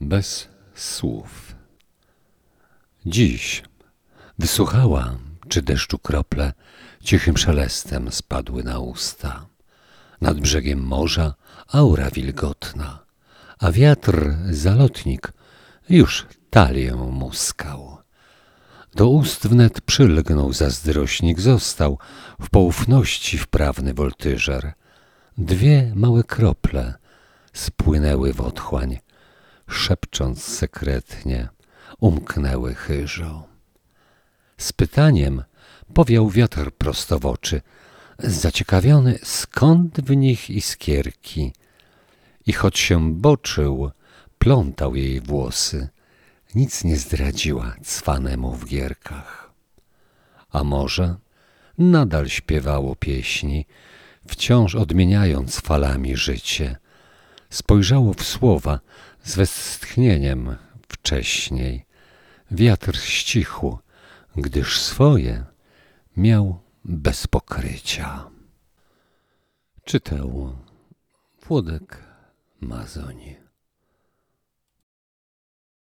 bez słów. Dziś wysłuchała, czy deszczu krople cichym szelestem spadły na usta. Nad brzegiem morza aura wilgotna, a wiatr zalotnik już talię muskał. Do ust wnet przylgnął zazdrośnik, został w poufności wprawny woltyżer. Dwie małe krople spłynęły w otchłań, szepcząc sekretnie, umknęły chyżo. Z pytaniem powiał wiatr prosto w oczy, zaciekawiony skąd w nich iskierki. I choć się boczył, plątał jej włosy, nic nie zdradziła cwanemu w gierkach. A może nadal śpiewało pieśni, wciąż odmieniając falami życie. Spojrzało w słowa z westchnieniem wcześniej. Wiatr ścichł, gdyż swoje miał bez pokrycia. Czytał Włodek Mazoń.